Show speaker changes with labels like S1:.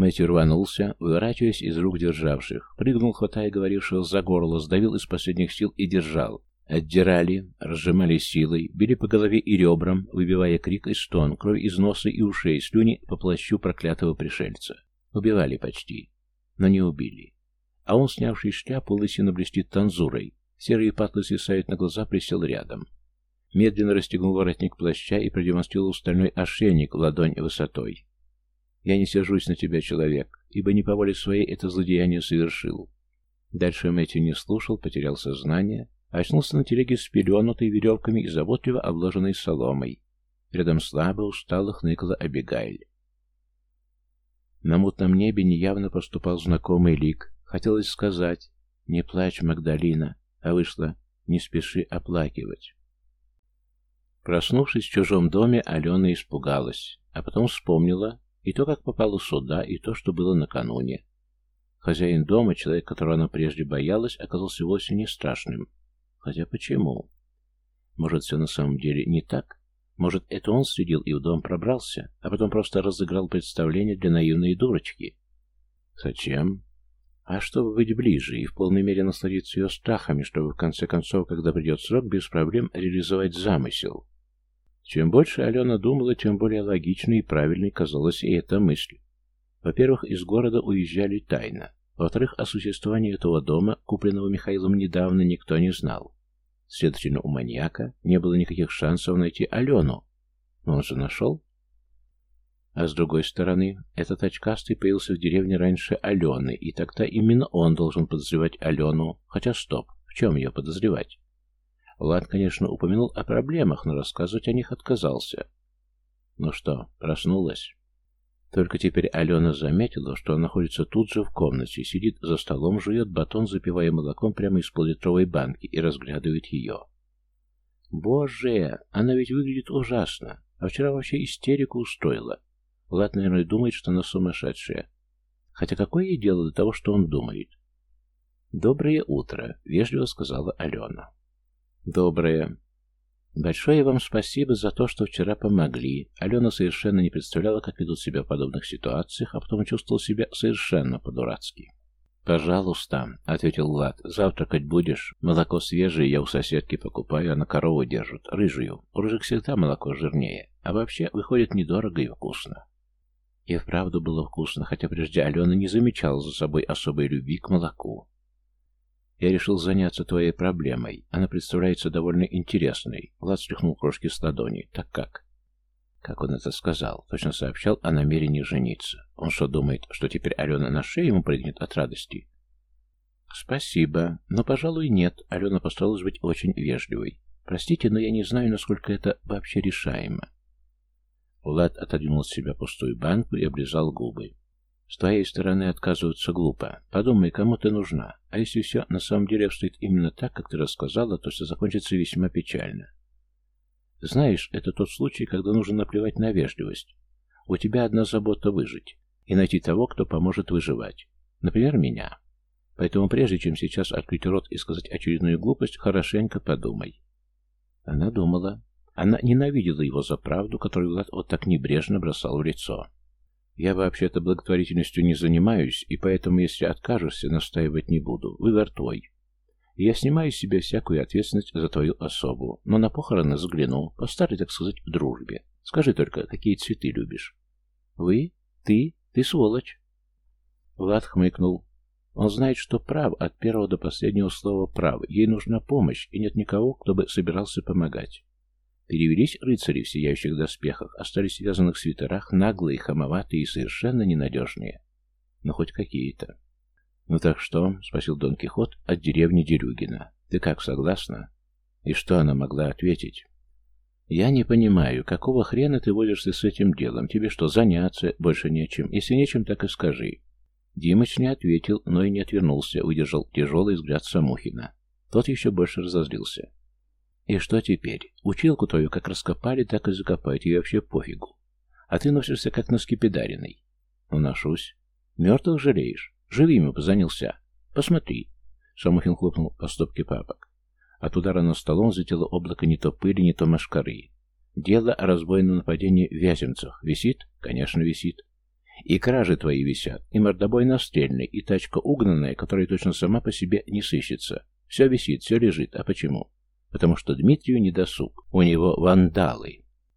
S1: Мэтью рванулся, выворачиваясь из рук державших, прыгнул, хватая говорившего за горло, сдавил из последних сил и держал. Отдирали, разжимали силой, били по голове и ребрам, выбивая крик и стон, кровь из носа и ушей, слюни по плащу проклятого пришельца. Убивали почти, но не убили. А он, снявший шляпу, лысина блестит танзурой, серые патлы свисают на глаза, присел рядом. Медленно расстегнул воротник плаща и продемонстрировал стальной ошейник в ладонь высотой. «Я не сержусь на тебя, человек, ибо не по воле своей это злодеяние совершил». Дальше Мэтью не слушал, потерял сознание, очнулся на телеге с пеленутой веревками и заботливо обложенной соломой. Рядом слабо, устало хныкала Абигайль. На мутном небе неявно поступал знакомый лик. Хотелось сказать «Не плачь, Магдалина», а вышло «Не спеши оплакивать». Проснувшись в чужом доме, Алена испугалась, а потом вспомнила, и то, как попала сюда, и то, что было накануне. Хозяин дома, человек, которого она прежде боялась, оказался вовсе не страшным. Хотя почему? Может, все на самом деле не так? Может, это он следил и в дом пробрался, а потом просто разыграл представление для наивной дурочки? Зачем? А чтобы быть ближе и в полной мере насладиться ее страхами, чтобы в конце концов, когда придет срок, без проблем реализовать замысел. Чем больше Алена думала, тем более логичной и правильной казалась и эта мысль. Во-первых, из города уезжали тайно. Во-вторых, о существовании этого дома, купленного Михаилом недавно, никто не знал. Следовательно, у маньяка не было никаких шансов найти Алену. Но он же нашел. А с другой стороны, этот очкастый появился в деревне раньше Алены, и тогда именно он должен подозревать Алену. Хотя стоп, в чем ее подозревать? Влад, конечно, упомянул о проблемах, но рассказывать о них отказался. Ну что, проснулась? Только теперь Алена заметила, что он находится тут же в комнате, сидит за столом, жует батон, запивая молоком прямо из поллитровой банки и разглядывает ее. Боже, она ведь выглядит ужасно, а вчера вообще истерику устроила. Влад, наверное, думает, что она сумасшедшая. Хотя какое ей дело до того, что он думает? «Доброе утро», — вежливо сказала Алена. Доброе. Большое вам спасибо за то, что вчера помогли. Алена совершенно не представляла, как ведут себя в подобных ситуациях, а потом чувствовал себя совершенно по-дурацки. «Пожалуйста», — ответил Влад, — «завтракать будешь? Молоко свежее я у соседки покупаю, она корову держит, рыжую. У рыжих всегда молоко жирнее, а вообще выходит недорого и вкусно». И вправду было вкусно, хотя прежде Алена не замечала за собой особой любви к молоку. Я решил заняться твоей проблемой. Она представляется довольно интересной. Влад стряхнул крошки с ладони. Так как? Как он это сказал? Точно сообщал о намерении жениться. Он что, думает, что теперь Алена на шею ему прыгнет от радости? Спасибо. Но, пожалуй, нет. Алена постаралась быть очень вежливой. Простите, но я не знаю, насколько это вообще решаемо. Влад отодвинул от себя пустую банку и облизал губы. С твоей стороны отказываться глупо. Подумай, кому ты нужна. А если все на самом деле обстоит именно так, как ты рассказала, то все закончится весьма печально. Знаешь, это тот случай, когда нужно наплевать на вежливость. У тебя одна забота выжить и найти того, кто поможет выживать. Например, меня. Поэтому прежде чем сейчас открыть рот и сказать очередную глупость, хорошенько подумай. Она думала. Она ненавидела его за правду, которую Влад вот так небрежно бросал в лицо. Я вообще-то благотворительностью не занимаюсь, и поэтому, если откажешься, настаивать не буду. Выбор твой. Я снимаю с себя всякую ответственность за твою особу, но на похороны взгляну, по старой, так сказать, дружбе. Скажи только, какие цветы любишь? Вы? Ты? Ты сволочь. Влад хмыкнул. Он знает, что прав, от первого до последнего слова прав. Ей нужна помощь, и нет никого, кто бы собирался помогать. Перевелись рыцари в сияющих доспехах, остались в вязаных свитерах, наглые, хамоватые и совершенно ненадежные. Но хоть какие-то. «Ну так что?» — спросил Дон Кихот от деревни Дерюгина. «Ты как, согласна?» И что она могла ответить? «Я не понимаю, какого хрена ты возишься с этим делом? Тебе что, заняться? Больше нечем. Если нечем, так и скажи». Димыч не ответил, но и не отвернулся, выдержал тяжелый взгляд Самухина. Тот еще больше разозлился. И что теперь? Училку твою как раскопали, так и закопают, и вообще пофигу. А ты носишься как на скипидаренный. Ну, ношусь. Мертвых жалеешь? Живыми бы занялся. Посмотри. Самохин хлопнул по стопке папок. От удара на столом залетело облако не то пыли, не то машкары. Дело о разбойном нападении в Вяземцах. Висит? Конечно, висит. И кражи твои висят, и мордобой настельный, и тачка угнанная, которая точно сама по себе не сыщется. Все висит, все лежит. А почему? Потому что Дмитрию не досуг. У него вандалы.